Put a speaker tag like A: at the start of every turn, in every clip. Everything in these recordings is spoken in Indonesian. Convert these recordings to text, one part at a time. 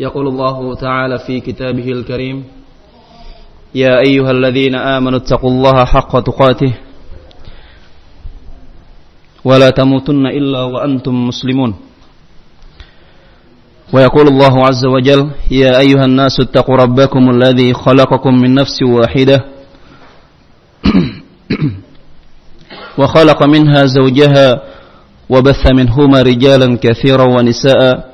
A: يقول الله تعالى في كتابه الكريم يا أيها الذين آمنوا اتقوا الله حق تقاته ولا تموتن إلا وأنتم مسلمون. ويقول الله عز وجل يا أيها الناس اتقوا ربكم الذي خلقكم من نفس واحدة وخلق منها زوجها وبث منهما رجالا كثيرا ونساء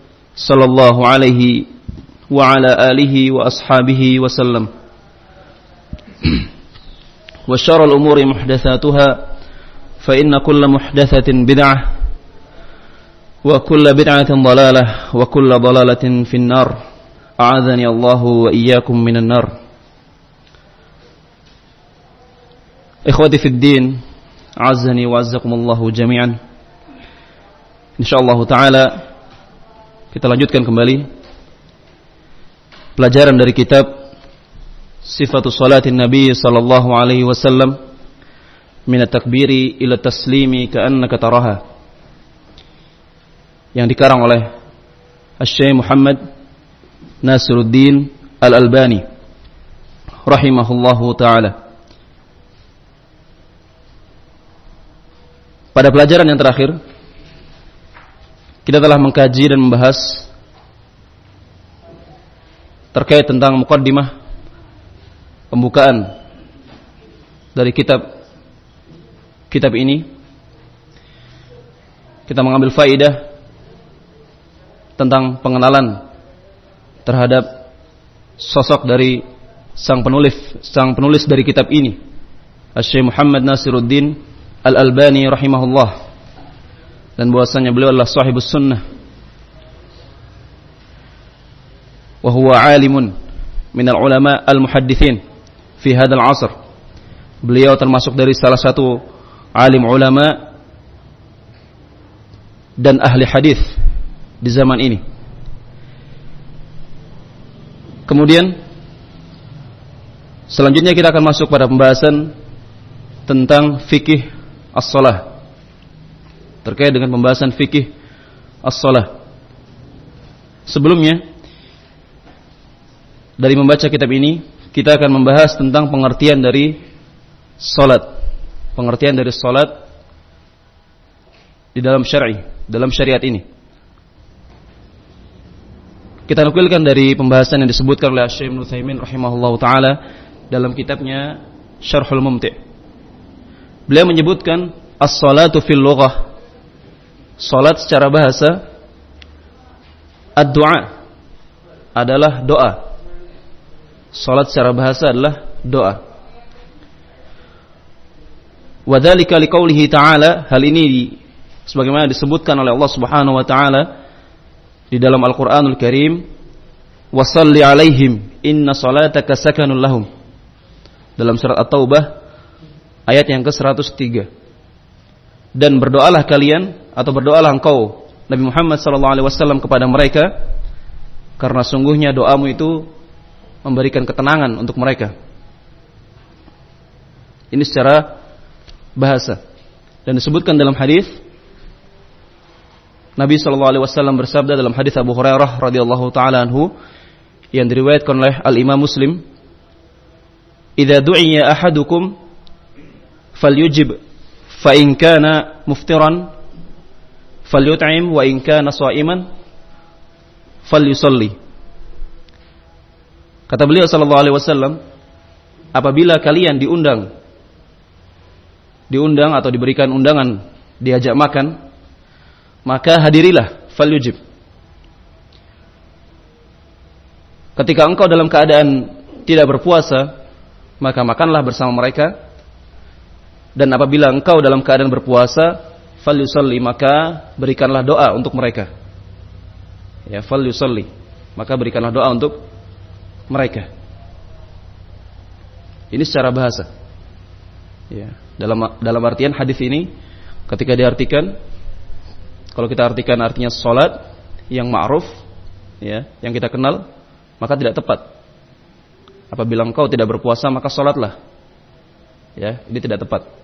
A: صلى الله عليه وعلى آله وأصحابه وسلم. وشر الأمور محدثاتها فإن كل محدثة بدعة وكل بدعة ضلالة وكل ضلالة في النار. أعاذني الله وإياكم من النار. إخوتي في الدين أعزني وعزكم الله جميعا. إن شاء الله تعالى kita lanjutkan kembali. Pelajaran dari kitab Sifatus Salatin Nabi sallallahu alaihi wasallam min at-takbiri ila taslimi ka'annaka taraha. Yang dikarang oleh Asy-Syaikh Muhammad Nasiruddin Al-Albani rahimahullahu taala. Pada pelajaran yang terakhir kita telah mengkaji dan membahas terkait tentang mukaddimah pembukaan dari kitab kitab ini. Kita mengambil faidah tentang pengenalan terhadap sosok dari sang penulis sang penulis dari kitab ini Syekh Muhammad Nasiruddin Al-Albani rahimahullah dan bahwasanya beliau adalah sahibus sunnah. Wa huwa alimun min al-ulama al-muhaddithin fi hadzal asr. Beliau termasuk dari salah satu alim ulama dan ahli hadis di zaman ini. Kemudian selanjutnya kita akan masuk pada pembahasan tentang fikih as-salah terkait dengan pembahasan fikih as-salah sebelumnya dari membaca kitab ini kita akan membahas tentang pengertian dari salat. Pengertian dari salat di dalam syar'i, dalam syariat ini. Kita nukilkan dari pembahasan yang disebutkan oleh Syekh Ibnu Utsaimin rahimahullahu taala dalam kitabnya Syarhul Mumti'. Beliau menyebutkan as-salatu fil lughah. Salat secara bahasa ad-du'a adalah doa Salat secara bahasa adalah doa. Wadzalika liqaulihi ta'ala, hal ini sebagaimana disebutkan oleh Allah Subhanahu wa taala di dalam Al-Qur'anul Karim, "Washalli 'alaihim inna salataka sakanun lahum." Dalam surat At-Taubah ayat yang ke-103. Dan berdoalah kalian atau berdoalah engkau Nabi Muhammad sallallahu alaihi wasallam kepada mereka karena sungguhnya doamu itu memberikan ketenangan untuk mereka. Ini secara bahasa dan disebutkan dalam hadis Nabi Shallallahu Alaihi Wasallam bersabda dalam hadis Abu Hurairah radhiyallahu taala anhu yang diriwayatkan oleh Al Imam Muslim, "Idza du'iya ahadukum falyujib fa in kana muftiran falyut'im wa in kana sha'iman falyusalli. Kata beliau sallallahu alaihi wasallam, apabila kalian diundang diundang atau diberikan undangan diajak makan, maka hadirilah falyujib. Ketika engkau dalam keadaan tidak berpuasa, maka makanlah bersama mereka. Dan apabila engkau dalam keadaan berpuasa, falyusalli maka berikanlah doa untuk mereka. Ya, falyusalli. Maka berikanlah doa untuk mereka. Ini secara bahasa. Ya, dalam dalam artian hadis ini ketika diartikan kalau kita artikan artinya salat yang ma'ruf ya, yang kita kenal, maka tidak tepat. Apabila engkau tidak berpuasa maka salatlah. Ya, ini tidak tepat.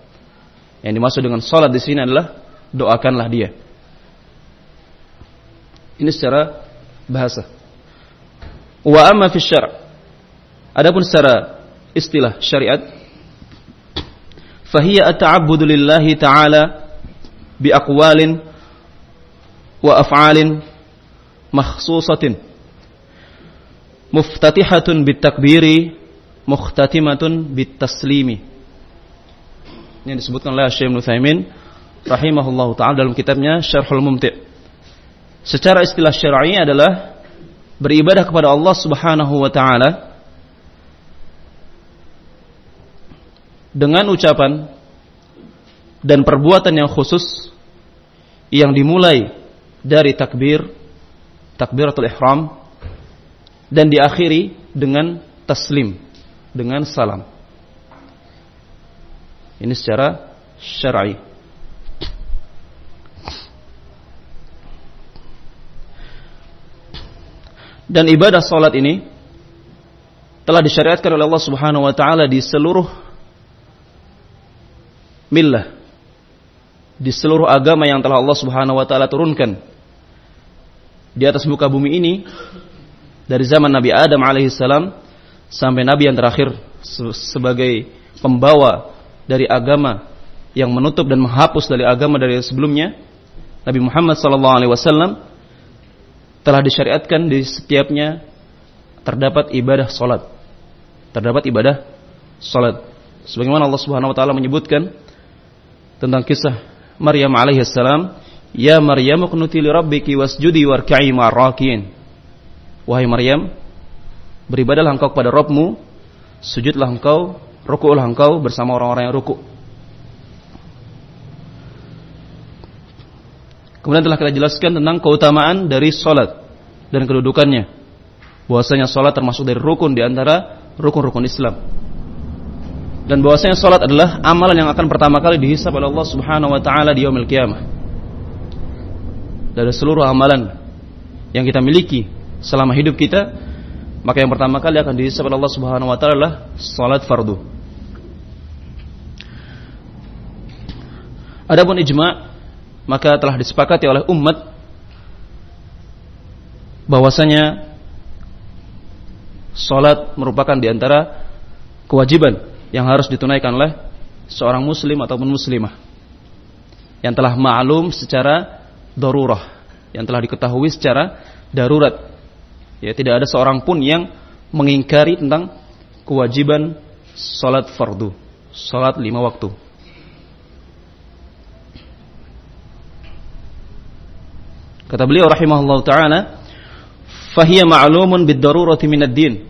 A: Yang dimaksud dengan salat di sini adalah doakanlah dia. Ini secara bahasa. Wa amma fi syar'. Adapun secara istilah syariat fahiya at-ta'abbudu lillahi ta'ala bi aqwalin wa af'alin makhsusatin muftatihatun bit takbiri muhtatimatun bit taslimi yang disebutkan oleh Syekh Ibnu rahimahullahu taala dalam kitabnya Syarhul Mumti'. Secara istilah syar'i adalah beribadah kepada Allah Subhanahu wa taala dengan ucapan dan perbuatan yang khusus yang dimulai dari takbir takbiratul ihram dan diakhiri dengan taslim dengan salam ini secara syar'i. Dan ibadah salat ini telah disyariatkan oleh Allah Subhanahu wa taala di seluruh millah. Di seluruh agama yang telah Allah Subhanahu wa taala turunkan. Di atas muka bumi ini dari zaman Nabi Adam alaihissalam sampai Nabi yang terakhir sebagai pembawa dari agama yang menutup dan menghapus dari agama dari sebelumnya Nabi Muhammad wasallam telah disyariatkan di setiapnya terdapat ibadah salat terdapat ibadah salat sebagaimana Allah Subhanahu wa taala menyebutkan tentang kisah Maryam alaihissalam, "Ya Maryam kunuti li rabbiki wasjudi warka'i ma'rakin." Wahai Maryam, beribadahlah engkau kepada Rabbmu, sujudlah engkau, rukuklah engkau bersama orang-orang yang rukuk. Kemudian telah kita jelaskan tentang keutamaan dari salat dan kedudukannya. Bahwasanya salat termasuk dari rukun di antara rukun-rukun Islam dan bahwasanya salat adalah amalan yang akan pertama kali dihisab oleh Allah Subhanahu wa taala di yaumil qiyamah. Dari seluruh amalan yang kita miliki selama hidup kita, maka yang pertama kali akan dihisab oleh Allah Subhanahu wa taala adalah salat fardu. Adapun ijma' maka telah disepakati oleh umat bahwasanya salat merupakan di antara kewajiban yang harus ditunaikan oleh seorang muslim ataupun muslimah yang telah maklum secara darurah yang telah diketahui secara darurat. Ya tidak ada seorang pun yang mengingkari tentang kewajiban salat fardu salat lima waktu kata beliau rahimahullah taala fahiya ma'lumun bid-darurati minad din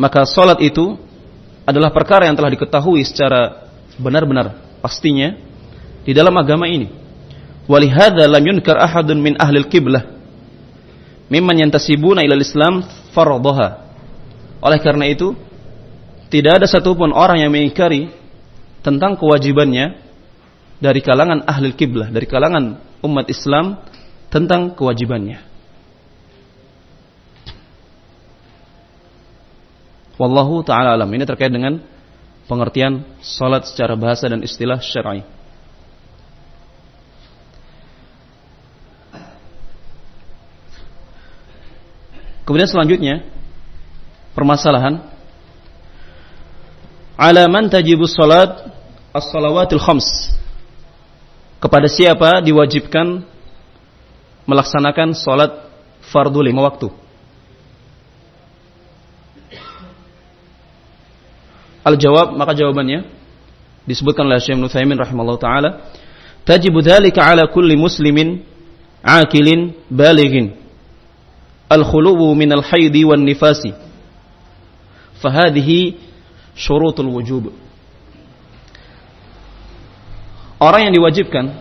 A: maka salat itu adalah perkara yang telah diketahui secara benar-benar pastinya di dalam agama ini. Walihada lam yunkar ahadun min ahli al-qiblah mimman yantasibuna ila islam faradhaha. Oleh karena itu, tidak ada satupun orang yang mengingkari tentang kewajibannya dari kalangan ahli kiblah, dari kalangan umat Islam tentang kewajibannya. Wallahu taala alam. Ini terkait dengan pengertian salat secara bahasa dan istilah syar'i. Kemudian selanjutnya permasalahan ala man tajibu salat as-salawatil khams. Kepada siapa diwajibkan melaksanakan salat fardu lima waktu? Al-jawab, maka jawabannya disebutkan oleh Syekh Nuthaimin rahimahullah taala, tajibu dzalika ala kulli muslimin akilin balighin al-khuluwu min al-haidi wan nifasi. Fahadhihi syurutul wujub. Orang yang diwajibkan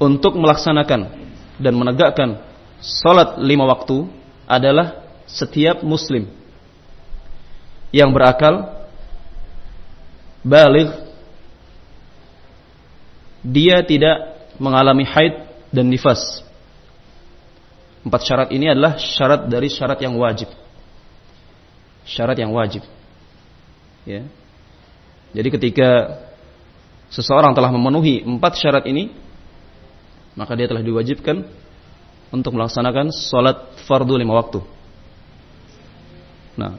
A: untuk melaksanakan dan menegakkan salat lima waktu adalah setiap muslim yang berakal balik dia tidak mengalami haid dan nifas. Empat syarat ini adalah syarat dari syarat yang wajib. Syarat yang wajib. Ya. Jadi ketika seseorang telah memenuhi empat syarat ini, maka dia telah diwajibkan untuk melaksanakan sholat fardu lima waktu. Nah,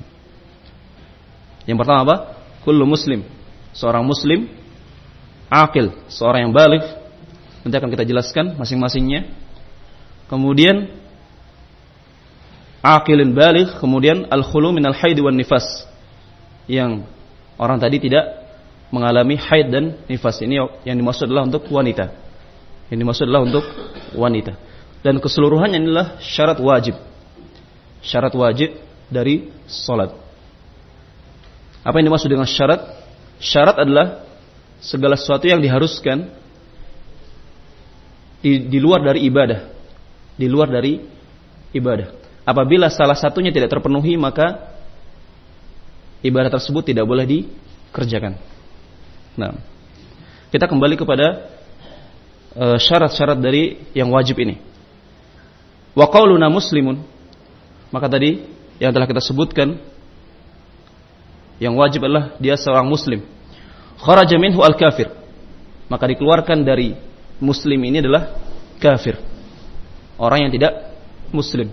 A: yang pertama apa? Kullu muslim seorang muslim akil, seorang yang balik nanti akan kita jelaskan masing-masingnya. Kemudian akilin balik, kemudian al-khulu min al-haid wan nifas. Yang orang tadi tidak mengalami haid dan nifas. Ini yang dimaksud adalah untuk wanita. Yang dimaksud adalah untuk wanita. Dan keseluruhannya adalah syarat wajib. Syarat wajib dari salat. Apa yang dimaksud dengan syarat? Syarat adalah segala sesuatu yang diharuskan di, di luar dari ibadah. Di luar dari ibadah. Apabila salah satunya tidak terpenuhi maka ibadah tersebut tidak boleh dikerjakan. Nah, kita kembali kepada e, syarat-syarat uh, dari yang wajib ini. Wa qauluna muslimun. Maka tadi yang telah kita sebutkan yang wajib adalah dia seorang muslim. Kharaja minhu al-kafir. Maka dikeluarkan dari muslim ini adalah kafir. Orang yang tidak muslim.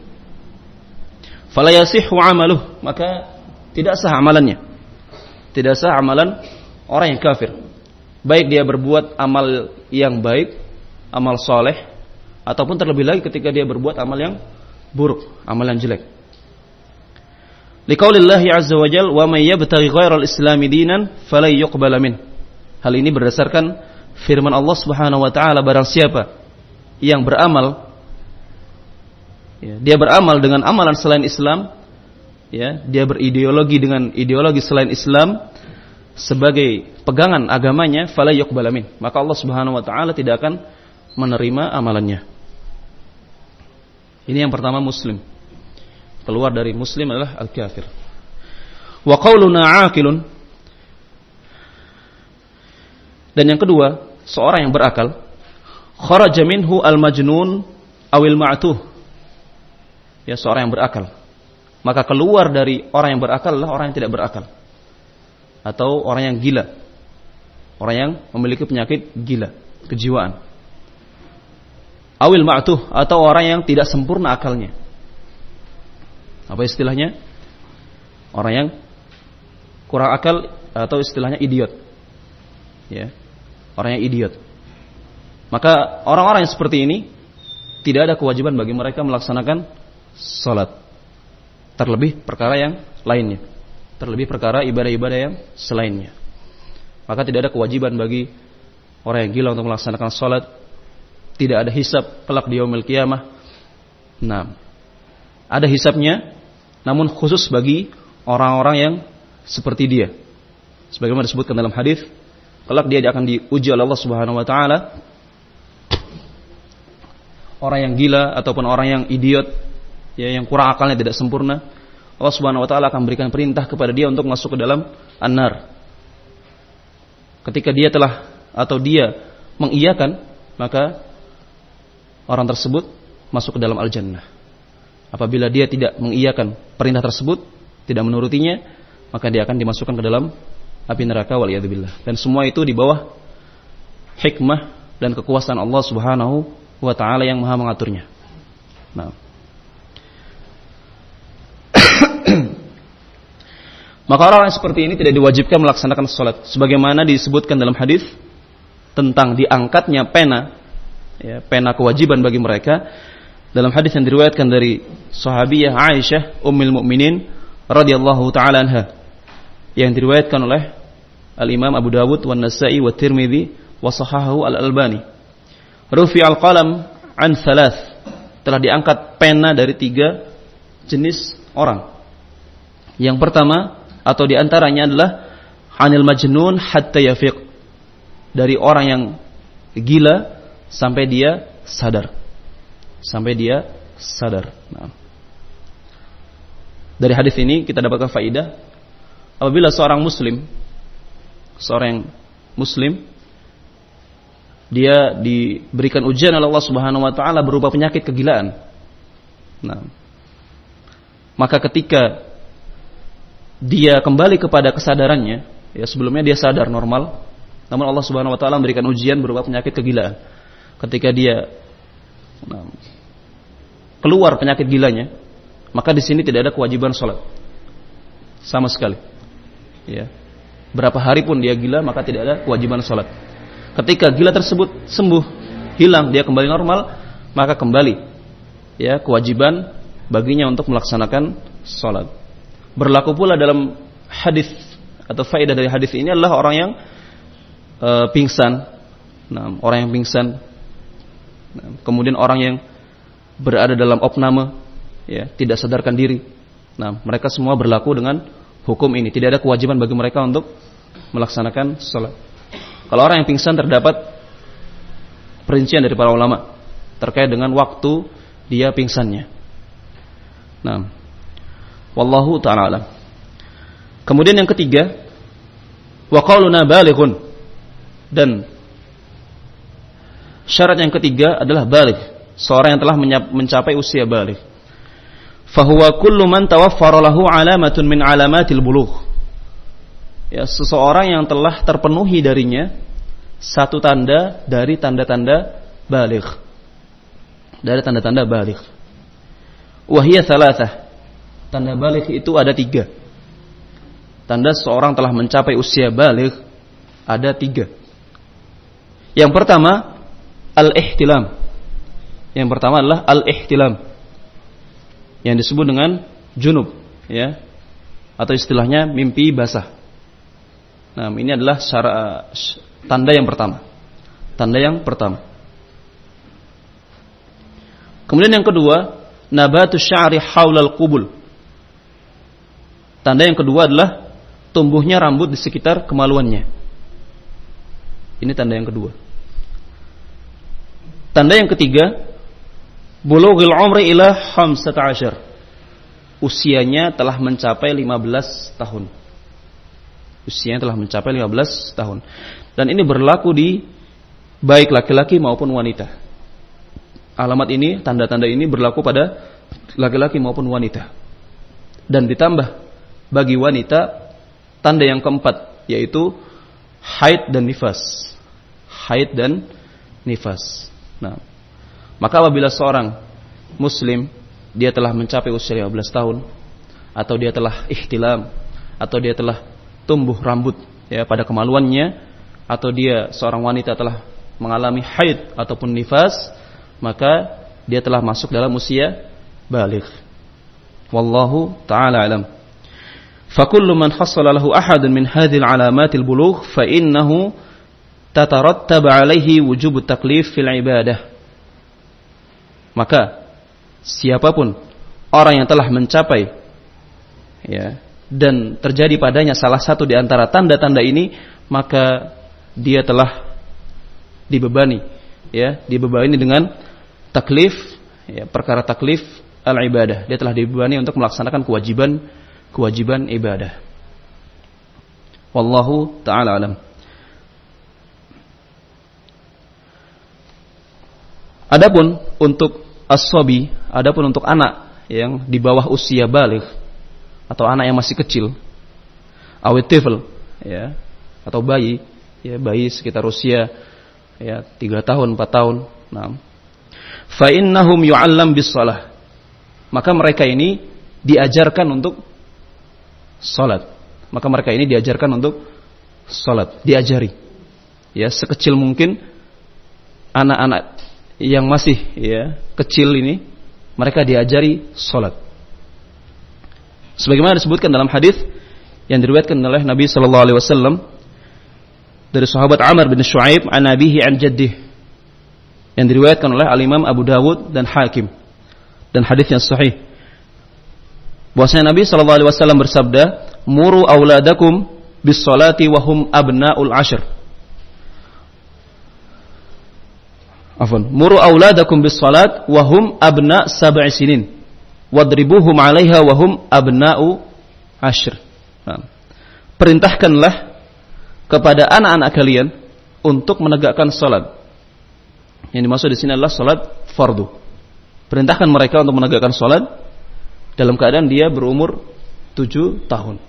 A: Fala yasihhu amaluh, maka tidak sah amalannya. Tidak sah amalan orang yang kafir. Baik dia berbuat amal yang baik, amal soleh, ataupun terlebih lagi ketika dia berbuat amal yang buruk, amal yang jelek. Liqaulillahi azza wa jal wa may yabtaghi ghairal islami dinan fala yuqbala min. Hal ini berdasarkan firman Allah Subhanahu wa taala barang siapa yang beramal ya, dia beramal dengan amalan selain Islam ya, dia berideologi dengan ideologi selain Islam sebagai pegangan agamanya fala yuqbala min. Maka Allah Subhanahu wa taala tidak akan menerima amalannya. Ini yang pertama muslim keluar dari muslim adalah al-kafir. Wa qauluna aqilun dan yang kedua, seorang yang berakal kharaja minhu al-majnun awil ma'tuh. Ya, seorang yang berakal. Maka keluar dari orang yang berakal adalah orang yang tidak berakal. Atau orang yang gila. Orang yang memiliki penyakit gila, kejiwaan. Awil ma'tuh atau orang yang tidak sempurna akalnya. Apa istilahnya? Orang yang kurang akal atau istilahnya idiot. Ya. Orang yang idiot. Maka orang-orang yang seperti ini tidak ada kewajiban bagi mereka melaksanakan salat. Terlebih perkara yang lainnya. Terlebih perkara ibadah-ibadah yang selainnya. Maka tidak ada kewajiban bagi orang yang gila untuk melaksanakan salat. Tidak ada hisap kelak di yaumil kiamah. Nah, ada hisapnya namun khusus bagi orang-orang yang seperti dia. Sebagaimana disebutkan dalam hadis, kelak dia akan diuji oleh Allah Subhanahu wa taala. Orang yang gila ataupun orang yang idiot, ya yang kurang akalnya tidak sempurna, Allah Subhanahu wa taala akan berikan perintah kepada dia untuk masuk ke dalam an-nar. Ketika dia telah atau dia mengiyakan, maka orang tersebut masuk ke dalam al-jannah. Apabila dia tidak mengiyakan perintah tersebut, tidak menurutinya, maka dia akan dimasukkan ke dalam api neraka waliyadzubillah. Dan semua itu di bawah hikmah dan kekuasaan Allah Subhanahu wa taala yang Maha mengaturnya. Nah. Maka orang, orang seperti ini tidak diwajibkan melaksanakan sholat. Sebagaimana disebutkan dalam hadis tentang diangkatnya pena, ya, pena kewajiban bagi mereka dalam hadis yang diriwayatkan dari sahabiyah Aisyah ummul mukminin radhiyallahu taala anha yang diriwayatkan oleh Al-Imam Abu Dawud wa Nasa'i wa Tirmidzi wa sahahahu Al-Albani. Rufi al-qalam an thalath. Telah diangkat pena dari tiga jenis orang. Yang pertama atau di antaranya adalah anil majnun hatta yafiq. Dari orang yang gila sampai dia sadar. Sampai dia sadar. Nah. Dari hadis ini kita dapatkan faidah apabila seorang muslim seorang muslim dia diberikan ujian oleh Allah Subhanahu wa taala berupa penyakit kegilaan. Nah, maka ketika dia kembali kepada kesadarannya, ya sebelumnya dia sadar normal, namun Allah Subhanahu wa taala memberikan ujian berupa penyakit kegilaan. Ketika dia nah, keluar penyakit gilanya, maka di sini tidak ada kewajiban sholat sama sekali. Ya. Berapa hari pun dia gila maka tidak ada kewajiban sholat. Ketika gila tersebut sembuh, hilang, dia kembali normal, maka kembali ya kewajiban baginya untuk melaksanakan sholat. Berlaku pula dalam hadis atau faedah dari hadis ini adalah orang yang e, pingsan, nah, orang yang pingsan, nah, kemudian orang yang berada dalam opname, ya tidak sadarkan diri. Nah, mereka semua berlaku dengan hukum ini. Tidak ada kewajiban bagi mereka untuk melaksanakan sholat. Kalau orang yang pingsan terdapat perincian dari para ulama terkait dengan waktu dia pingsannya. Nah, wallahu taala alam. Kemudian yang ketiga, wa qauluna balighun. Dan syarat yang ketiga adalah balik. Seorang yang telah mencapai usia balik fahuwa kullu man tawaffara lahu alamatun min alamatil bulugh. Ya, seseorang yang telah terpenuhi darinya satu tanda dari tanda-tanda baligh. Dari tanda-tanda baligh. Wahia thalathah. Tanda baligh itu ada tiga. Tanda seorang telah mencapai usia baligh ada tiga. Yang pertama, al-ihtilam. Yang pertama adalah al-ihtilam yang disebut dengan junub ya atau istilahnya mimpi basah. Nah, ini adalah syara, tanda yang pertama. Tanda yang pertama. Kemudian yang kedua, nabatu sya'ri haulal qubul. Tanda yang kedua adalah tumbuhnya rambut di sekitar kemaluannya. Ini tanda yang kedua. Tanda yang ketiga, bulughil umri ila 15. Usianya telah mencapai 15 tahun. Usianya telah mencapai 15 tahun. Dan ini berlaku di baik laki-laki maupun wanita. Alamat ini, tanda-tanda ini berlaku pada laki-laki maupun wanita. Dan ditambah bagi wanita tanda yang keempat yaitu haid dan nifas. Haid dan nifas. Nah, maka apabila seorang muslim dia telah mencapai usia 15 tahun atau dia telah ihtilam atau dia telah tumbuh rambut ya pada kemaluannya atau dia seorang wanita telah mengalami haid ataupun nifas maka dia telah masuk dalam usia balik. Wallahu taala alam. فكل من حصل له أحد من هذه العلامات البلوغ فإنه تترتب عليه وجوب التكليف في العبادة maka siapapun orang yang telah mencapai ya dan terjadi padanya salah satu di antara tanda-tanda ini maka dia telah dibebani ya dibebani dengan taklif ya perkara taklif al ibadah dia telah dibebani untuk melaksanakan kewajiban kewajiban ibadah. Wallahu taala alam. Adapun untuk as-sobi, adapun untuk anak yang di bawah usia balik atau anak yang masih kecil, awet tifl, ya, atau bayi, ya bayi sekitar usia ya tiga tahun, empat tahun, nah, fa innahum yu'allam bis salah. Maka mereka ini diajarkan untuk salat. Maka mereka ini diajarkan untuk salat, diajari. Ya, sekecil mungkin anak-anak yang masih ya kecil ini mereka diajari salat. Sebagaimana disebutkan dalam hadis yang diriwayatkan oleh Nabi sallallahu alaihi wasallam dari sahabat Amr bin Shu'aib an abihi an jaddih yang diriwayatkan oleh Al-Imam Abu Dawud dan Hakim dan hadis yang sahih. Bahwasanya Nabi sallallahu alaihi wasallam bersabda, "Muru auladakum bis salati wa hum abnaul ashr." Afwan, muru auladakum bis salat wa hum abna sab'i sinin. Wadribuhum 'alaiha wa hum abna'u ashr. Nah, perintahkanlah kepada anak-anak kalian untuk menegakkan salat. Yang dimaksud di sini adalah salat fardu. Perintahkan mereka untuk menegakkan salat dalam keadaan dia berumur tujuh tahun.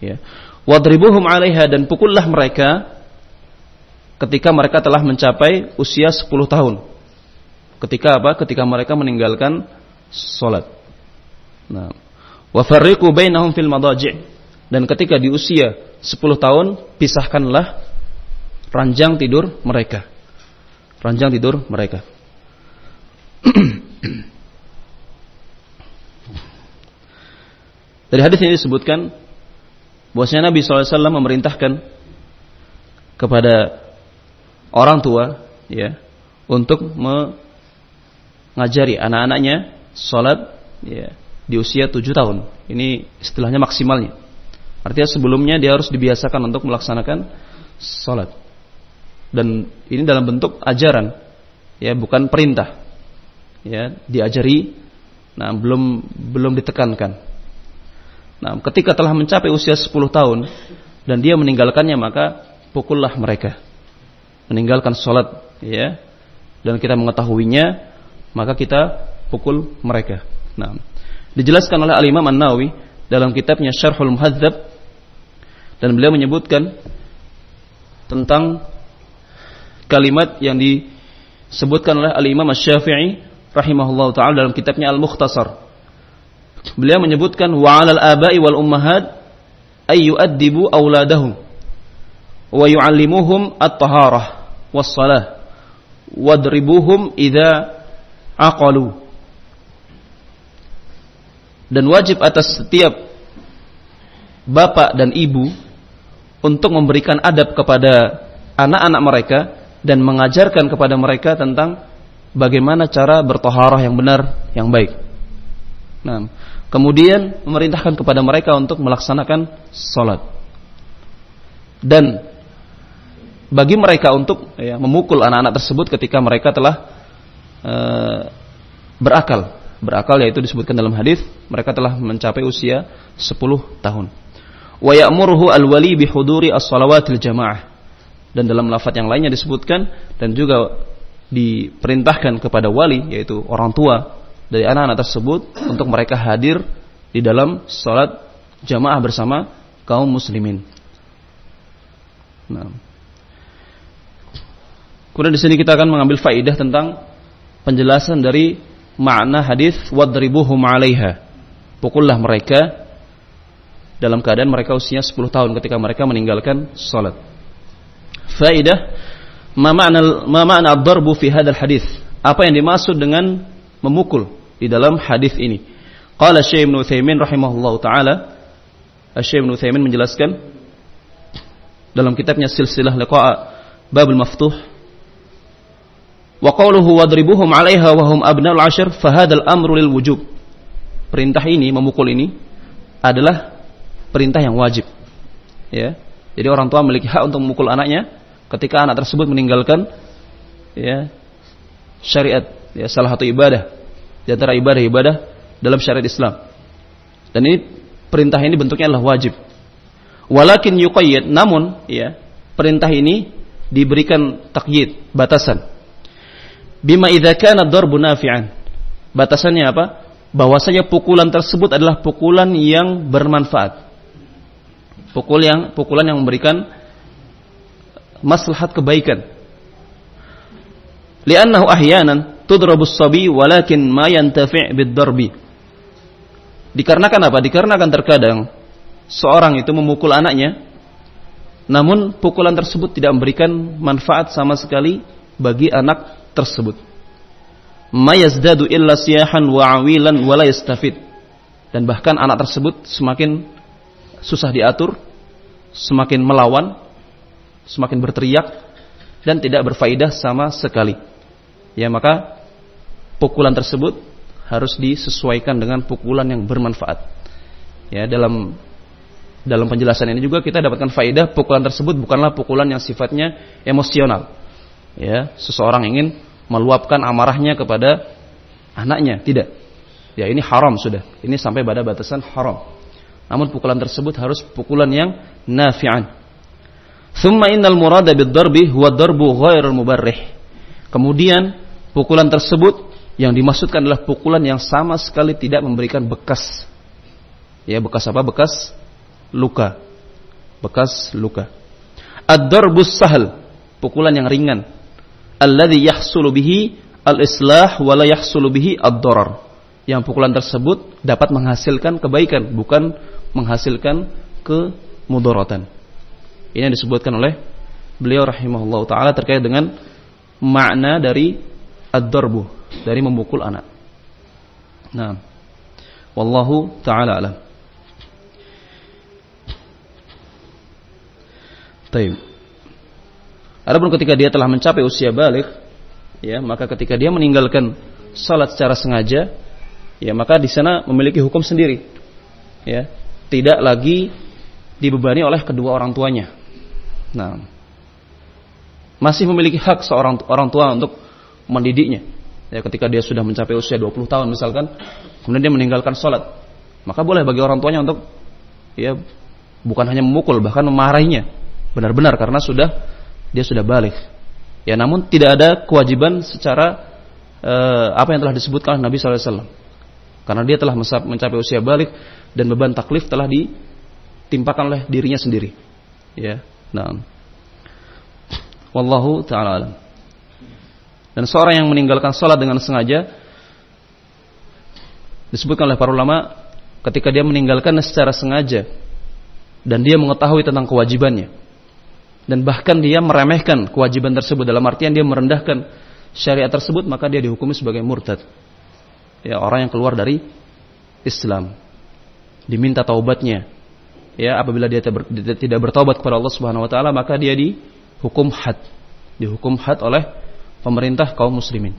A: Ya. Wadribuhum 'alaiha dan pukullah mereka ketika mereka telah mencapai usia 10 tahun. Ketika apa? Ketika mereka meninggalkan salat. Nah, wa bainahum fil madaji' dan ketika di usia 10 tahun pisahkanlah ranjang tidur mereka. Ranjang tidur mereka. Dari hadis ini disebutkan bahwasanya Nabi SAW memerintahkan kepada orang tua ya untuk mengajari anak-anaknya sholat ya, di usia 7 tahun. Ini istilahnya maksimalnya. Artinya sebelumnya dia harus dibiasakan untuk melaksanakan sholat. Dan ini dalam bentuk ajaran, ya bukan perintah. Ya, diajari, nah belum belum ditekankan. Nah, ketika telah mencapai usia 10 tahun dan dia meninggalkannya maka pukullah mereka. Meninggalkan sholat, ya. Dan kita mengetahuinya, maka kita pukul mereka. Nah, dijelaskan oleh Al-Imam An-Nawawi dalam kitabnya Syarhul Muhadzab dan beliau menyebutkan tentang kalimat yang disebutkan oleh Al-Imam Asy-Syafi'i rahimahullah taala dalam kitabnya Al-Mukhtasar. Beliau menyebutkan wa aba'i wal ummahat ay yu'addibu auladahum wa yu'allimuhum at-taharah was-salah wadribuhum idza aqalu. Dan wajib atas setiap bapak dan ibu untuk memberikan adab kepada anak-anak mereka dan mengajarkan kepada mereka tentang bagaimana cara bertoharah yang benar, yang baik. Nah, kemudian memerintahkan kepada mereka untuk melaksanakan sholat. Dan bagi mereka untuk ya, memukul anak-anak tersebut ketika mereka telah e, berakal. Berakal yaitu disebutkan dalam hadis mereka telah mencapai usia 10 tahun wa ya'muruhu al-wali bihuduri as-salawatil jamaah. Dan dalam lafaz yang lainnya disebutkan dan juga diperintahkan kepada wali yaitu orang tua dari anak-anak tersebut untuk mereka hadir di dalam salat jamaah bersama kaum muslimin. Nah. Kemudian di sini kita akan mengambil faidah tentang penjelasan dari makna hadis wadribuhum 'alaiha. Pukullah mereka dalam keadaan mereka usia 10 tahun ketika mereka meninggalkan salat. Faidah ma ma'na ma ma'na ad-darbu fi hadzal hadis? Apa yang dimaksud dengan memukul di dalam hadis ini? Qala Syekh Ibnu Utsaimin rahimahullahu taala Syekh Ibnu Utsaimin menjelaskan dalam kitabnya Silsilah Liqa'a Babul Maftuh wa qawluhu wadribuhum 'alaiha wa hum abna'ul 'ashr fa hadzal amru lil wujub. Perintah ini memukul ini adalah perintah yang wajib. Ya. Jadi orang tua memiliki hak untuk memukul anaknya ketika anak tersebut meninggalkan ya syariat, ya salah satu ibadah di antara ibadah-ibadah dalam syariat Islam. Dan ini perintah ini bentuknya adalah wajib. Walakin yuqayyid, namun ya, perintah ini diberikan takyid, batasan. Bima idza kana nafi'an. Batasannya apa? Bahwasanya pukulan tersebut adalah pukulan yang bermanfaat pukul yang pukulan yang memberikan maslahat kebaikan. Li'annahu ahyanan tudrabu sabi walakin ma yantafi' bid-darbi. Dikarenakan apa? Dikarenakan terkadang seorang itu memukul anaknya namun pukulan tersebut tidak memberikan manfaat sama sekali bagi anak tersebut. mayazdadu illa siyahan wa awilan wa yastafid. Dan bahkan anak tersebut semakin susah diatur, semakin melawan, semakin berteriak dan tidak berfaedah sama sekali. Ya maka pukulan tersebut harus disesuaikan dengan pukulan yang bermanfaat. Ya dalam dalam penjelasan ini juga kita dapatkan faedah pukulan tersebut bukanlah pukulan yang sifatnya emosional. Ya, seseorang ingin meluapkan amarahnya kepada anaknya, tidak. Ya, ini haram sudah. Ini sampai pada batasan haram. Namun pukulan tersebut harus pukulan yang nafi'an. Thumma innal murada bid-darbi huwa darbu ghairul mubarrih. Kemudian pukulan tersebut yang dimaksudkan adalah pukulan yang sama sekali tidak memberikan bekas. Ya, bekas apa? Bekas luka. Bekas luka. Ad-darbus sahal, pukulan yang ringan alladhi yahsulu bihi al-islah wa la yahsulu bihi ad-darar. Yang pukulan tersebut dapat menghasilkan kebaikan, bukan menghasilkan kemudaratan. Ini yang disebutkan oleh beliau rahimahullah taala terkait dengan makna dari ad-darbu, dari memukul anak. Nah, wallahu taala alam. Taib. Adapun ketika dia telah mencapai usia balik, ya, maka ketika dia meninggalkan salat secara sengaja, ya, maka di sana memiliki hukum sendiri. Ya, tidak lagi dibebani oleh kedua orang tuanya. Nah, masih memiliki hak seorang orang tua untuk mendidiknya. Ya, ketika dia sudah mencapai usia 20 tahun misalkan, kemudian dia meninggalkan salat, maka boleh bagi orang tuanya untuk ya bukan hanya memukul bahkan memarahinya benar-benar karena sudah dia sudah balik. Ya, namun tidak ada kewajiban secara uh, apa yang telah disebutkan oleh Nabi SAW. Karena dia telah mencapai usia balik dan beban taklif telah ditimpakan oleh dirinya sendiri. Ya, nah. Wallahu taala alam. Dan seorang yang meninggalkan sholat dengan sengaja disebutkan oleh para ulama ketika dia meninggalkan secara sengaja dan dia mengetahui tentang kewajibannya dan bahkan dia meremehkan kewajiban tersebut dalam artian dia merendahkan syariat tersebut maka dia dihukumi sebagai murtad. Ya, orang yang keluar dari Islam. Diminta taubatnya. Ya, apabila dia tidak bertaubat kepada Allah Subhanahu wa taala maka dia dihukum had. Dihukum had oleh pemerintah kaum muslimin.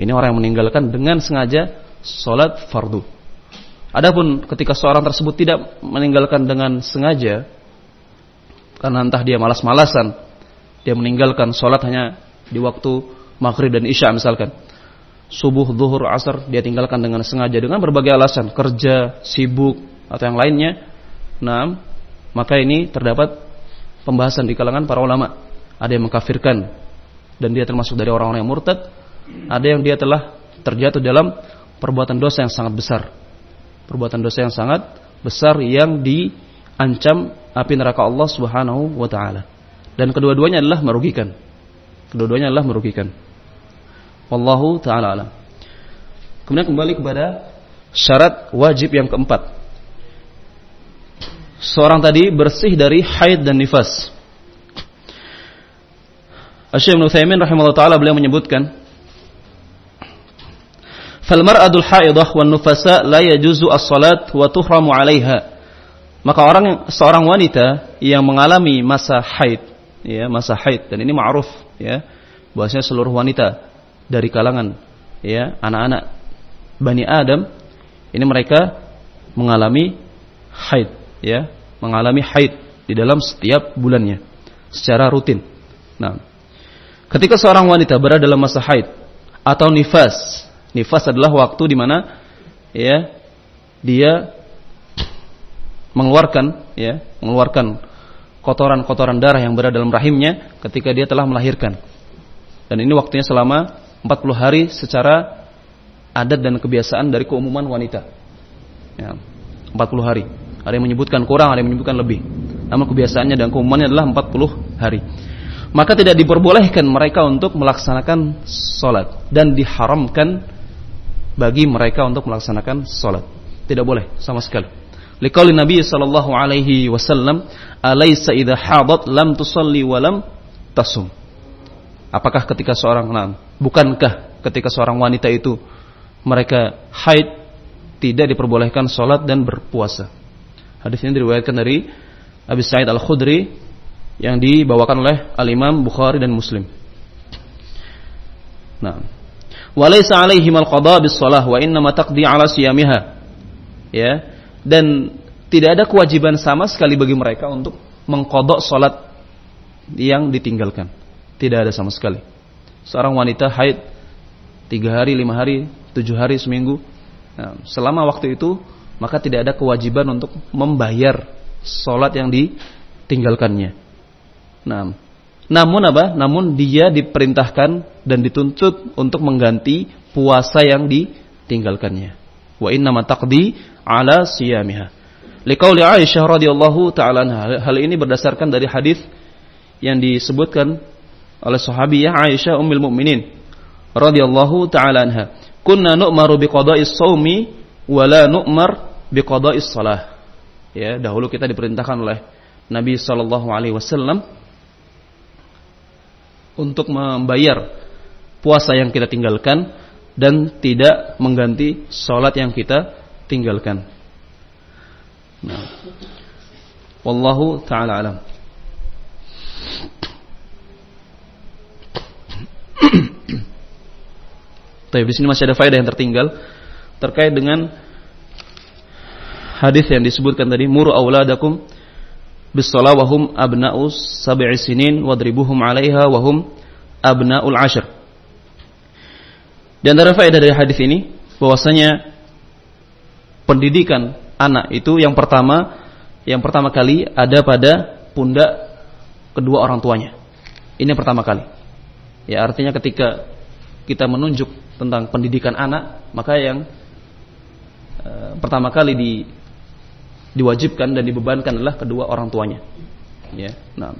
A: Ini orang yang meninggalkan dengan sengaja salat fardu. Adapun ketika seorang tersebut tidak meninggalkan dengan sengaja, karena entah dia malas-malasan, dia meninggalkan sholat hanya di waktu maghrib dan isya misalkan. Subuh, zuhur, asar dia tinggalkan dengan sengaja dengan berbagai alasan, kerja, sibuk atau yang lainnya. Nah, maka ini terdapat pembahasan di kalangan para ulama. Ada yang mengkafirkan dan dia termasuk dari orang-orang yang murtad, ada yang dia telah terjatuh dalam perbuatan dosa yang sangat besar. Perbuatan dosa yang sangat besar yang diancam api neraka Allah Subhanahu wa taala. Dan kedua-duanya adalah merugikan. Kedua-duanya adalah merugikan. Wallahu taala alam. Kemudian kembali kepada syarat wajib yang keempat. Seorang tadi bersih dari haid dan nifas. Asyik Ibn Uthaymin rahimahullah ta'ala beliau menyebutkan Falmar'adul haidah wan nufasa la yajuzu as-salat wa tuhramu 'alaiha maka orang seorang wanita yang mengalami masa haid, ya, masa haid dan ini ma'ruf ya, bahwasanya seluruh wanita dari kalangan ya, anak-anak Bani Adam ini mereka mengalami haid, ya, mengalami haid di dalam setiap bulannya secara rutin. Nah, ketika seorang wanita berada dalam masa haid atau nifas, nifas adalah waktu di mana ya dia mengeluarkan ya, mengeluarkan kotoran-kotoran darah yang berada dalam rahimnya ketika dia telah melahirkan. Dan ini waktunya selama 40 hari secara adat dan kebiasaan dari keumuman wanita. Ya, 40 hari. Ada yang menyebutkan kurang, ada yang menyebutkan lebih. Namun kebiasaannya dan keumumannya adalah 40 hari. Maka tidak diperbolehkan mereka untuk melaksanakan sholat. Dan diharamkan bagi mereka untuk melaksanakan sholat. Tidak boleh sama sekali. Liqauli Nabi sallallahu alaihi wasallam, "Alaysa idza hadat lam tusalli wa lam tasum." Apakah ketika seorang nah, bukankah ketika seorang wanita itu mereka haid tidak diperbolehkan sholat dan berpuasa. Hadis ini diriwayatkan dari Abi Sa'id Al-Khudri yang dibawakan oleh Al-Imam Bukhari dan Muslim. Nah, walaysa alaihim al-qada bis shalah wa innama taqdi ala siyamiha. Ya. Dan tidak ada kewajiban sama sekali bagi mereka untuk mengkodok salat yang ditinggalkan. Tidak ada sama sekali. Seorang wanita haid tiga hari, lima hari, tujuh hari, seminggu. Nah, selama waktu itu maka tidak ada kewajiban untuk membayar sholat yang ditinggalkannya. Nah, namun apa? Namun dia diperintahkan dan dituntut untuk mengganti puasa yang ditinggalkannya. Wa inna ma taqdi ala siyamiha. Liqauli Aisyah radhiyallahu taala hal ini berdasarkan dari hadis yang disebutkan oleh sahabiyah Aisyah ummul mukminin radhiyallahu taala anha. Kunna nu'maru biqada'is shaumi wa la nu'mar biqada'is shalah. Ya, dahulu kita diperintahkan oleh Nabi sallallahu alaihi wasallam untuk membayar puasa yang kita tinggalkan dan tidak mengganti sholat yang kita tinggalkan. Nah. Wallahu taala alam. Tapi di sini masih ada faedah yang tertinggal terkait dengan hadis yang disebutkan tadi muru auladakum bisalah wahum abna'us sab'i sinin wadribuhum 'alaiha wahum abna'ul ashr. Di antara faedah dari hadis ini bahwasanya pendidikan anak itu yang pertama yang pertama kali ada pada pundak kedua orang tuanya. Ini yang pertama kali. Ya artinya ketika kita menunjuk tentang pendidikan anak, maka yang e, pertama kali di diwajibkan dan dibebankan adalah kedua orang tuanya. Ya, nah.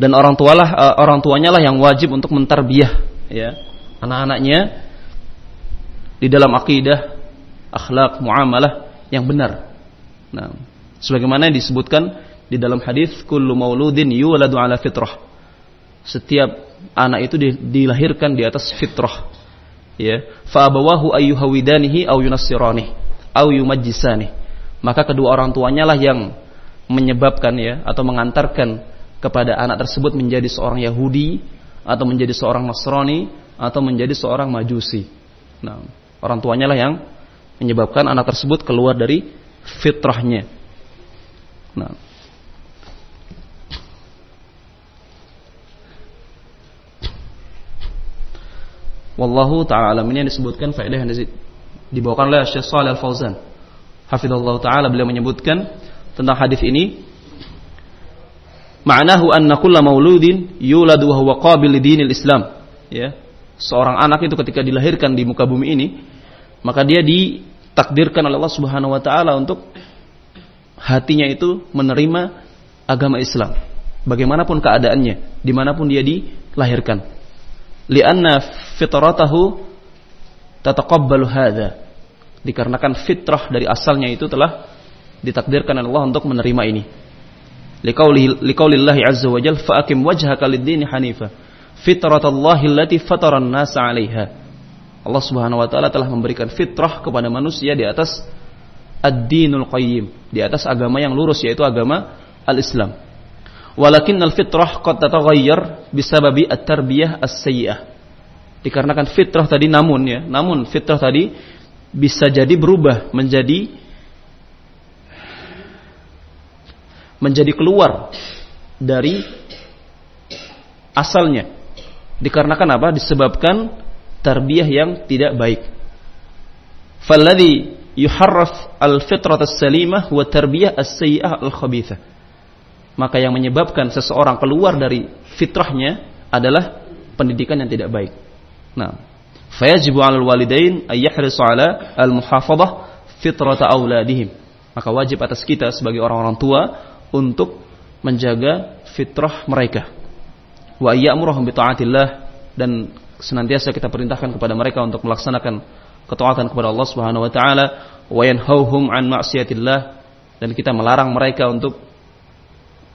A: Dan orang tualah uh, orang tuanya lah yang wajib untuk mentarbiyah ya anak-anaknya di dalam akidah, akhlak, muamalah yang benar. Nah, sebagaimana yang disebutkan di dalam hadis kullu mauludin yuladu ala fitrah. Setiap anak itu dilahirkan di atas fitrah. Ya, fa abawahu ayyuhawidanihi aw yunassirani aw yumajjisani maka kedua orang tuanya lah yang menyebabkan ya atau mengantarkan kepada anak tersebut menjadi seorang Yahudi atau menjadi seorang Nasrani atau menjadi seorang Majusi. Nah, orang tuanya lah yang menyebabkan anak tersebut keluar dari fitrahnya. Nah, Wallahu ta'ala ini yang disebutkan faedah yang dibawakan oleh Syekh Shalih Al-Fauzan hafizallahu taala beliau menyebutkan tentang hadis ini. Ma'nahu anna kulla mauludin yuladu wa huwa qabil lidinil Islam. Ya. Seorang anak itu ketika dilahirkan di muka bumi ini maka dia ditakdirkan oleh Allah Subhanahu wa taala untuk hatinya itu menerima agama Islam. Bagaimanapun keadaannya di mana pun dia dilahirkan. Lianna fitratahu tataqabbalu hadza dikarenakan fitrah dari asalnya itu telah ditakdirkan Allah untuk menerima ini. Liqaulillahi azza wa jalla fa'akim wajhaka lid-dini hanifa fitratallahi allati fatara an-nasa 'alaiha. Allah Subhanahu wa taala telah memberikan fitrah kepada manusia di atas ad-dinul qayyim, di atas agama yang lurus yaitu agama al-Islam. Walakin al-fitrah qad tataghayyar bisababi at-tarbiyah as-sayyi'ah. Dikarenakan fitrah tadi namun ya, namun fitrah tadi bisa jadi berubah menjadi menjadi keluar dari asalnya. Dikarenakan apa? Disebabkan tarbiyah yang tidak baik. Falladhi yuharraf al-fitrah as-salimah wa tarbiyah as-sayyi'ah al-khabithah. Maka yang menyebabkan seseorang keluar dari fitrahnya adalah pendidikan yang tidak baik. Nah, fayajibu 'alal walidain ay yahrisu 'ala al-muhafadhah fitrata auladihim. Maka wajib atas kita sebagai orang-orang tua untuk menjaga fitrah mereka. Wa ya'muruhum bi ta'atillah dan senantiasa kita perintahkan kepada mereka untuk melaksanakan ketaatan kepada Allah Subhanahu wa taala wa yanhauhum an ma'siyatillah dan kita melarang mereka untuk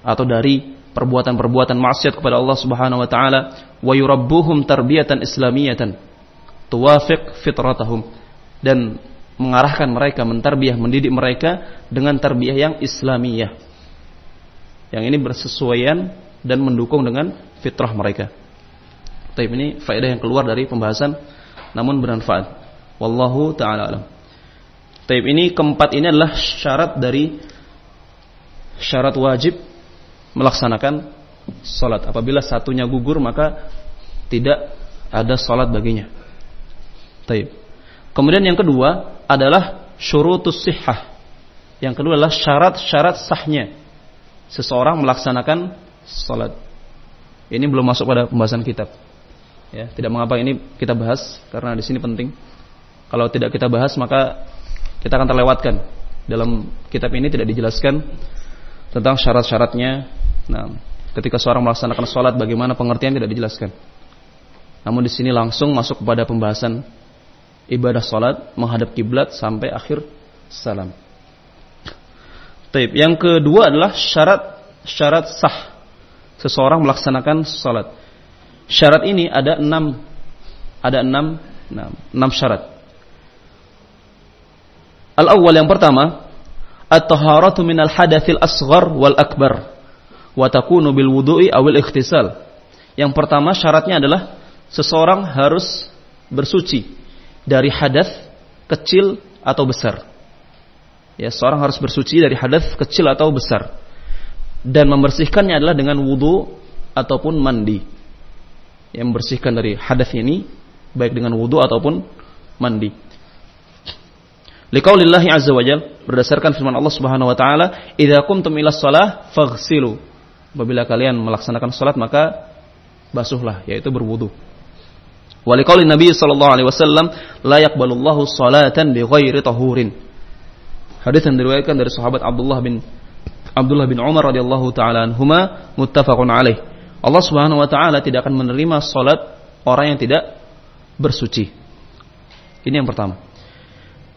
A: atau dari perbuatan-perbuatan maksiat kepada Allah Subhanahu wa taala wa yurabbuhum tarbiyatan islamiyatan tuwafiq fitratahum dan mengarahkan mereka mentarbiah mendidik mereka dengan tarbiyah yang islamiyah yang ini bersesuaian dan mendukung dengan fitrah mereka. Tapi ini faedah yang keluar dari pembahasan namun bermanfaat. Wallahu taala alam. Tapi ini keempat ini adalah syarat dari syarat wajib melaksanakan salat. Apabila satunya gugur maka tidak ada salat baginya. Taib. Kemudian yang kedua adalah syurutus sihah. Yang kedua adalah syarat-syarat sahnya seseorang melaksanakan salat. Ini belum masuk pada pembahasan kitab. Ya, tidak mengapa ini kita bahas karena di sini penting. Kalau tidak kita bahas maka kita akan terlewatkan. Dalam kitab ini tidak dijelaskan tentang syarat-syaratnya. Nah, ketika seorang melaksanakan sholat bagaimana pengertian tidak dijelaskan. Namun di sini langsung masuk kepada pembahasan ibadah sholat menghadap kiblat sampai akhir salam. Taib. Yang kedua adalah syarat syarat sah seseorang melaksanakan sholat. Syarat ini ada enam ada enam enam, enam syarat. Al awal yang pertama at-taharatu min al hadatsil asghar wal akbar wa takunu bil wudu'i awil ikhtisal. Yang pertama syaratnya adalah seseorang harus bersuci dari hadas kecil atau besar. Ya, seorang harus bersuci dari hadas kecil atau besar. Dan membersihkannya adalah dengan wudhu ataupun mandi. Yang membersihkan dari hadas ini baik dengan wudhu ataupun mandi. Liqaulillahi azza wajal berdasarkan firman Allah Subhanahu wa taala, "Idza qumtum ila shalah faghsilu." Apabila kalian melaksanakan salat maka basuhlah yaitu berwudu. Waliqaulin Nabi sallallahu alaihi wasallam, "La yaqbalullahu salatan bighairi tahurin." Hadis yang diriwayatkan dari sahabat Abdullah bin Abdullah bin Umar radhiyallahu taala anhuma muttafaqun alaih. Allah Subhanahu wa taala tidak akan menerima salat orang yang tidak bersuci. Ini yang pertama.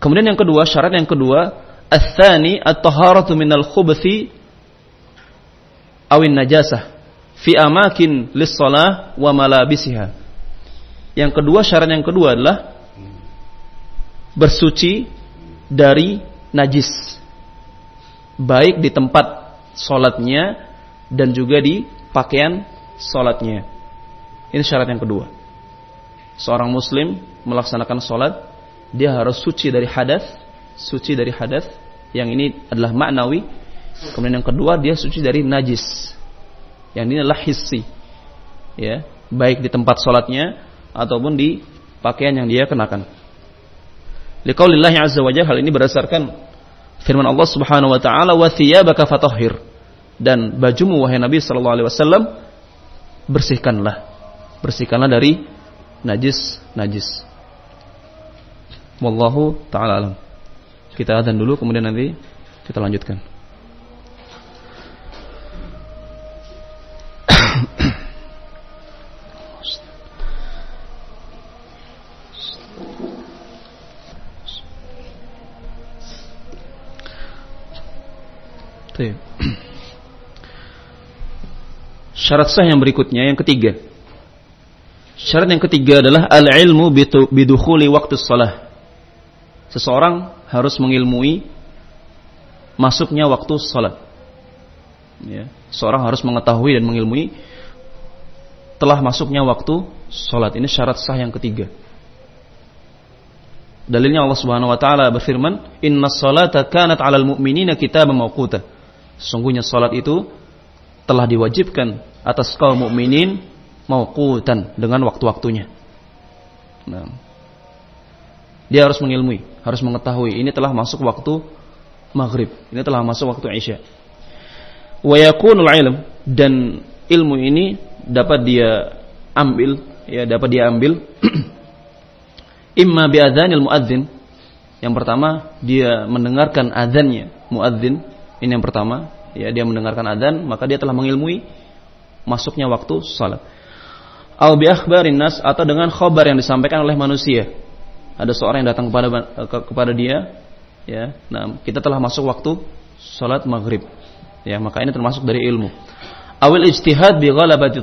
A: Kemudian yang kedua, syarat yang kedua, ats-tsani at-taharatu minal khubuthi awin najasah fi amakin lis-shalah wa malabisiha. Yang kedua, syarat yang kedua adalah bersuci dari najis. Baik di tempat sholatnya dan juga di pakaian sholatnya. Ini syarat yang kedua. Seorang muslim melaksanakan sholat dia harus suci dari hadas, suci dari hadas. Yang ini adalah maknawi. Kemudian yang kedua dia suci dari najis. Yang ini adalah hissi. Ya, baik di tempat sholatnya ataupun di pakaian yang dia kenakan. Liqaulillahi azza wa hal ini berdasarkan firman Allah Subhanahu wa taala wa thiyabaka fatahhir dan bajumu wahai Nabi sallallahu alaihi wasallam bersihkanlah. Bersihkanlah dari najis-najis. Wallahu taala alam. Kita adzan dulu kemudian nanti kita lanjutkan. Syarat sah yang berikutnya yang ketiga. Syarat yang ketiga adalah al-ilmu bidukhuli waktu salah seseorang harus mengilmui masuknya waktu salat. Ya, seorang harus mengetahui dan mengilmui telah masuknya waktu salat. Ini syarat sah yang ketiga. Dalilnya Allah Subhanahu wa taala berfirman, "Inna salata kanat 'alal mu'minina kitaban mawquta." Sungguhnya salat itu telah diwajibkan atas kaum mukminin mauqutan dengan waktu-waktunya. Nah, dia harus mengilmui, harus mengetahui ini telah masuk waktu maghrib, ini telah masuk waktu isya. Wa yakunul ilm dan ilmu ini dapat dia ambil, ya dapat dia ambil imma bi adzanil muadzin. Yang pertama dia mendengarkan adzannya muadzin, ini yang pertama, ya dia mendengarkan adzan, maka dia telah mengilmui masuknya waktu salat. Al bi nas atau dengan khabar yang disampaikan oleh manusia. Ada seorang yang datang kepada kepada dia ya. Nah kita telah masuk waktu salat maghrib ya. Maka ini termasuk dari ilmu. Awil ijtihad bi ghalabati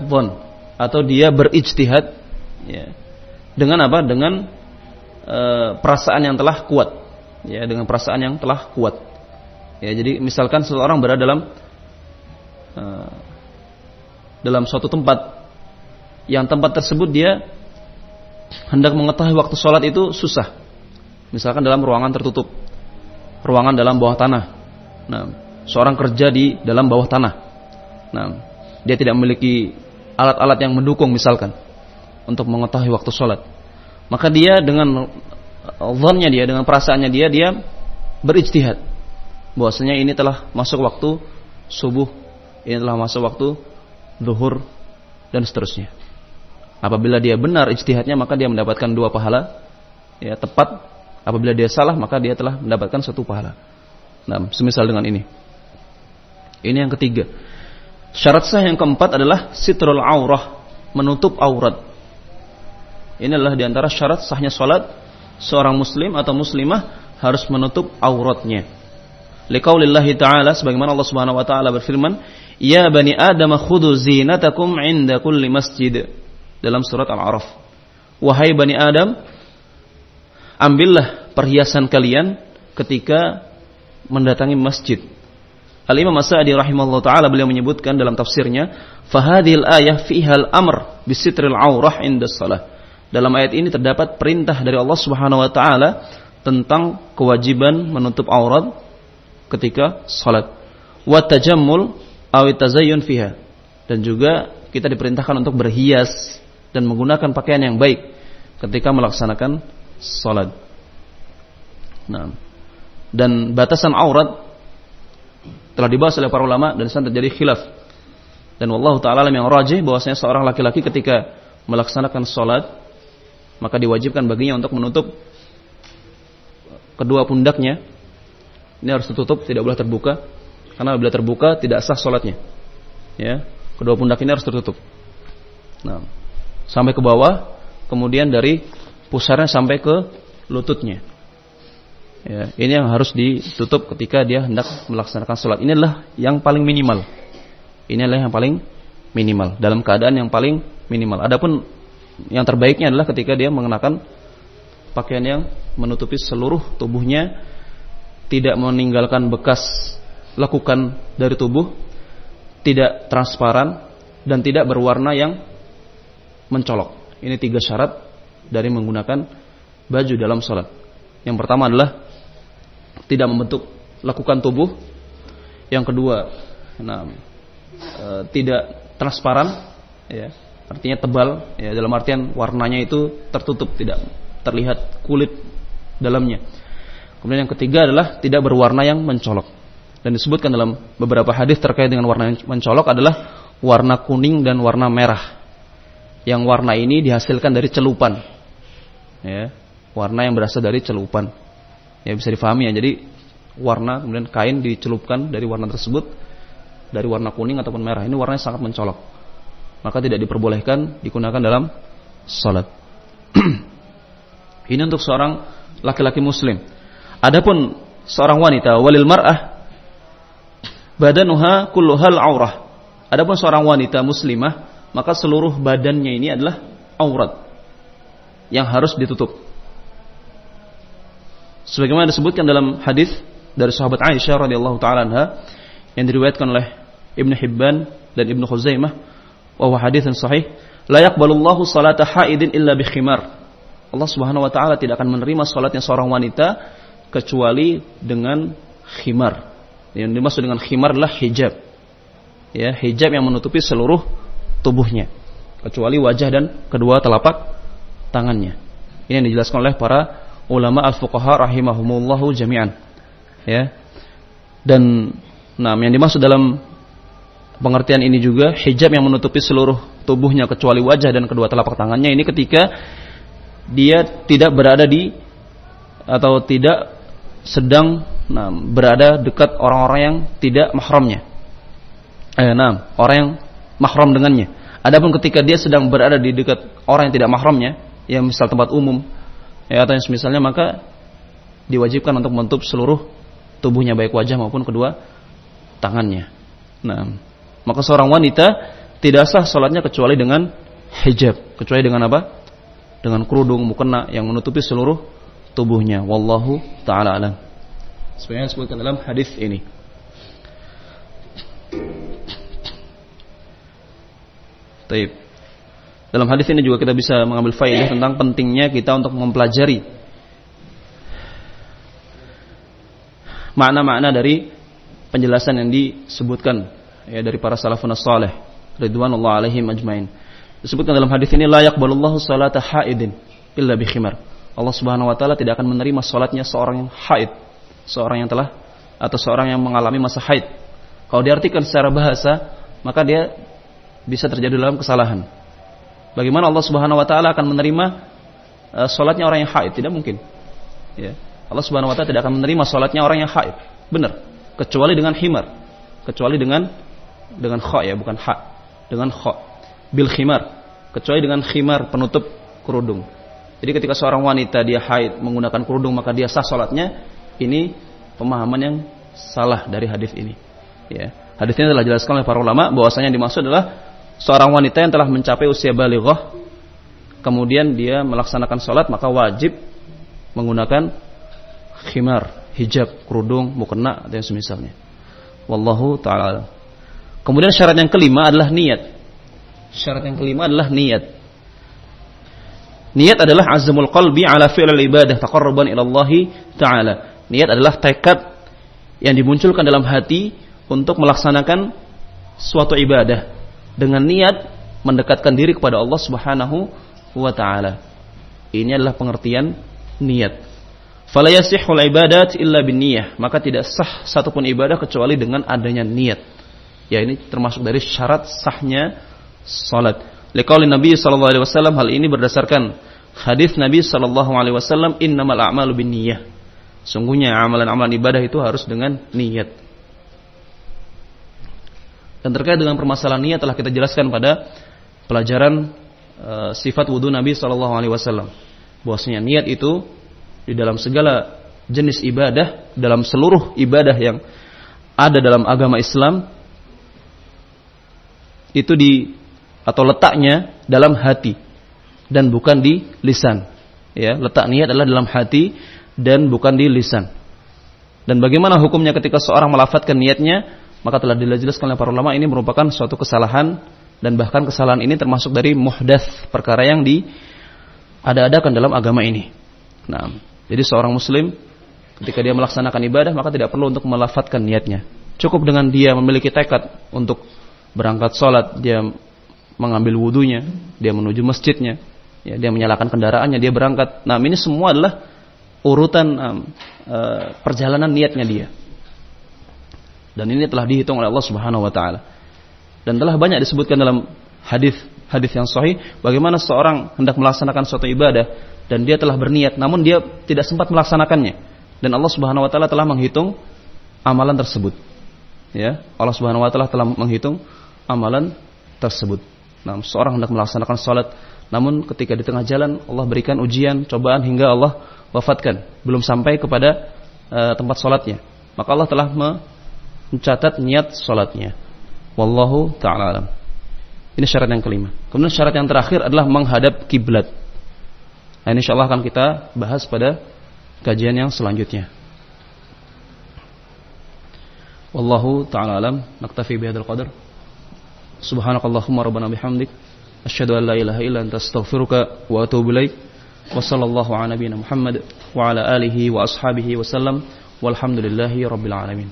A: atau dia berijtihad ya. Dengan apa? Dengan e, perasaan yang telah kuat ya. Dengan perasaan yang telah kuat ya jadi misalkan seseorang berada dalam e, dalam suatu tempat yang tempat tersebut dia hendak mengetahui waktu sholat itu susah misalkan dalam ruangan tertutup ruangan dalam bawah tanah nah seorang kerja di dalam bawah tanah nah dia tidak memiliki alat-alat yang mendukung misalkan untuk mengetahui waktu sholat. Maka dia dengan zonnya dia, dengan perasaannya dia, dia berijtihad. Bahwasanya ini telah masuk waktu subuh, ini telah masuk waktu zuhur dan seterusnya. Apabila dia benar ijtihadnya maka dia mendapatkan dua pahala. Ya, tepat. Apabila dia salah maka dia telah mendapatkan satu pahala. Nah, semisal dengan ini. Ini yang ketiga. Syarat sah yang keempat adalah sitrul aurah, menutup aurat. Ini adalah di antara syarat sahnya salat seorang muslim atau muslimah harus menutup auratnya. Liqaulillahi ta'ala sebagaimana Allah Subhanahu wa taala berfirman, "Ya bani Adam khudhu zinatakum 'inda kulli masjid." Dalam surat Al-A'raf. Wahai bani Adam, ambillah perhiasan kalian ketika mendatangi masjid Al-Imam As-Sa'di rahimahullah taala beliau menyebutkan dalam tafsirnya, "Fahadhil ayah fihal amr bisitril aurah inda salah." Dalam ayat ini terdapat perintah dari Allah Subhanahu wa taala tentang kewajiban menutup aurat ketika salat. Wa tajammul aw tazayyun fiha. Dan juga kita diperintahkan untuk berhias dan menggunakan pakaian yang baik ketika melaksanakan salat. Nah, dan batasan aurat telah dibahas oleh para ulama dan sana terjadi khilaf. Dan wallahu taala yang rajih bahwasanya seorang laki-laki ketika melaksanakan salat maka diwajibkan baginya untuk menutup kedua pundaknya. Ini harus tertutup, tidak boleh terbuka karena bila terbuka tidak sah salatnya. Ya, kedua pundak ini harus tertutup. Nah, sampai ke bawah, kemudian dari pusarnya sampai ke lututnya. Ya, ini yang harus ditutup ketika dia hendak melaksanakan sholat. Ini adalah yang paling minimal. Ini adalah yang paling minimal dalam keadaan yang paling minimal. Adapun yang terbaiknya adalah ketika dia mengenakan pakaian yang menutupi seluruh tubuhnya, tidak meninggalkan bekas lekukan dari tubuh, tidak transparan dan tidak berwarna yang mencolok. Ini tiga syarat dari menggunakan baju dalam sholat. Yang pertama adalah tidak membentuk lakukan tubuh. Yang kedua, nah, e, tidak transparan, ya, artinya tebal, ya, dalam artian warnanya itu tertutup, tidak terlihat kulit dalamnya. Kemudian yang ketiga adalah tidak berwarna yang mencolok. Dan disebutkan dalam beberapa hadis terkait dengan warna yang mencolok adalah warna kuning dan warna merah. Yang warna ini dihasilkan dari celupan. Ya, warna yang berasal dari celupan ya bisa difahami ya jadi warna kemudian kain dicelupkan dari warna tersebut dari warna kuning ataupun merah ini warnanya sangat mencolok maka tidak diperbolehkan digunakan dalam salat ini untuk seorang laki-laki muslim adapun seorang wanita walil mar'ah badanuha kulluhal aurah. Adapun seorang wanita muslimah maka seluruh badannya ini adalah aurat yang harus ditutup. Sebagaimana disebutkan dalam hadis dari sahabat Aisyah radhiyallahu taala anha yang diriwayatkan oleh Ibnu Hibban dan Ibnu Khuzaimah wa hadis yang sahih la yaqbalullahu salata haidin illa bi khimar. Allah Subhanahu wa taala tidak akan menerima salatnya seorang wanita kecuali dengan khimar yang dimaksud dengan khimar adalah hijab ya hijab yang menutupi seluruh tubuhnya kecuali wajah dan kedua telapak tangannya ini yang dijelaskan oleh para ulama al-fuqaha rahimahumullahu jami'an. Ya. Dan nah yang dimaksud dalam pengertian ini juga hijab yang menutupi seluruh tubuhnya kecuali wajah dan kedua telapak tangannya ini ketika dia tidak berada di atau tidak sedang nah, berada dekat orang-orang yang tidak mahramnya. Eh, nah, orang yang mahram dengannya. Adapun ketika dia sedang berada di dekat orang yang tidak mahramnya, yang misal tempat umum, ya, atau yang semisalnya maka diwajibkan untuk menutup seluruh tubuhnya baik wajah maupun kedua tangannya. Nah, Maka seorang wanita tidak sah salatnya kecuali dengan hijab, kecuali dengan apa? Dengan kerudung mukena yang menutupi seluruh tubuhnya. Wallahu taala alam. Sebenarnya disebutkan dalam hadis ini. Taib. Dalam hadis ini juga kita bisa mengambil faedah tentang pentingnya kita untuk mempelajari makna-makna dari penjelasan yang disebutkan ya dari para salafun salih ridwanullah alaihim ajmain. Disebutkan dalam hadis ini layak balullahu salata haidin illa bi khimar. Allah Subhanahu wa taala tidak akan menerima salatnya seorang yang haid, seorang yang telah atau seorang yang mengalami masa haid. Kalau diartikan secara bahasa, maka dia bisa terjadi dalam kesalahan. Bagaimana Allah Subhanahu wa taala akan menerima uh, salatnya orang yang haid? Tidak mungkin. Ya. Allah Subhanahu wa taala tidak akan menerima salatnya orang yang haid. Benar. Kecuali dengan himar. Kecuali dengan dengan kha ya, bukan ha. Dengan kha. Bil khimar. Kecuali dengan khimar penutup kerudung. Jadi ketika seorang wanita dia haid menggunakan kerudung maka dia sah salatnya. Ini pemahaman yang salah dari hadis ini. Ya. Hadis ini telah dijelaskan oleh para ulama bahwasanya dimaksud adalah seorang wanita yang telah mencapai usia balighah kemudian dia melaksanakan sholat maka wajib menggunakan khimar, hijab, kerudung, mukena yang semisalnya. Wallahu taala. Kemudian syarat yang kelima adalah niat. Syarat yang kelima adalah niat. Niat adalah azmul qalbi ala fi'l ibadah taqarruban ila Allah taala. Niat adalah tekad yang dimunculkan dalam hati untuk melaksanakan suatu ibadah dengan niat mendekatkan diri kepada Allah Subhanahu wa taala. Ini adalah pengertian niat. Fala yasihhul ibadat illa binniyah, maka tidak sah satupun ibadah kecuali dengan adanya niat. Ya ini termasuk dari syarat sahnya salat. Liqauli Nabi sallallahu alaihi wasallam hal ini berdasarkan hadis Nabi sallallahu alaihi wasallam innamal a'malu binniyah. Sungguhnya amalan-amalan ibadah itu harus dengan niat. Dan terkait dengan permasalahan niat telah kita jelaskan pada pelajaran e, sifat wudhu Nabi Shallallahu Alaihi Wasallam. Bahwasanya niat itu di dalam segala jenis ibadah, dalam seluruh ibadah yang ada dalam agama Islam itu di atau letaknya dalam hati dan bukan di lisan. Ya, letak niat adalah dalam hati dan bukan di lisan. Dan bagaimana hukumnya ketika seorang melafatkan niatnya maka telah dijelaskan oleh para ulama ini merupakan suatu kesalahan dan bahkan kesalahan ini termasuk dari muhdats perkara yang di ada-adakan dalam agama ini. Nah, jadi seorang muslim ketika dia melaksanakan ibadah maka tidak perlu untuk melafatkan niatnya. Cukup dengan dia memiliki tekad untuk berangkat sholat, dia mengambil wudhunya, dia menuju masjidnya, ya, dia menyalakan kendaraannya, dia berangkat. Nah, ini semua adalah urutan uh, perjalanan niatnya dia. Dan ini telah dihitung oleh Allah Subhanahu wa taala. Dan telah banyak disebutkan dalam hadis hadis yang sahih bagaimana seorang hendak melaksanakan suatu ibadah dan dia telah berniat namun dia tidak sempat melaksanakannya. Dan Allah Subhanahu wa taala telah menghitung amalan tersebut. Ya, Allah Subhanahu wa taala telah menghitung amalan tersebut. Nah, seorang hendak melaksanakan salat namun ketika di tengah jalan Allah berikan ujian, cobaan hingga Allah wafatkan, belum sampai kepada uh, tempat salatnya. Maka Allah telah mencatat niat sholatnya. Wallahu ta'ala alam. Ini syarat yang kelima. Kemudian syarat yang terakhir adalah menghadap kiblat. Nah, ini insyaallah akan kita bahas pada kajian yang selanjutnya. Wallahu ta'ala alam. Naktafi bihadzal qadar. Subhanakallahumma rabbana bihamdik. Asyhadu an la ilaha illa anta astaghfiruka wa atubu ilaik. Wa sallallahu ala nabiyyina Muhammad wa ala alihi wa ashabihi wa sallam. Walhamdulillahi rabbil alamin.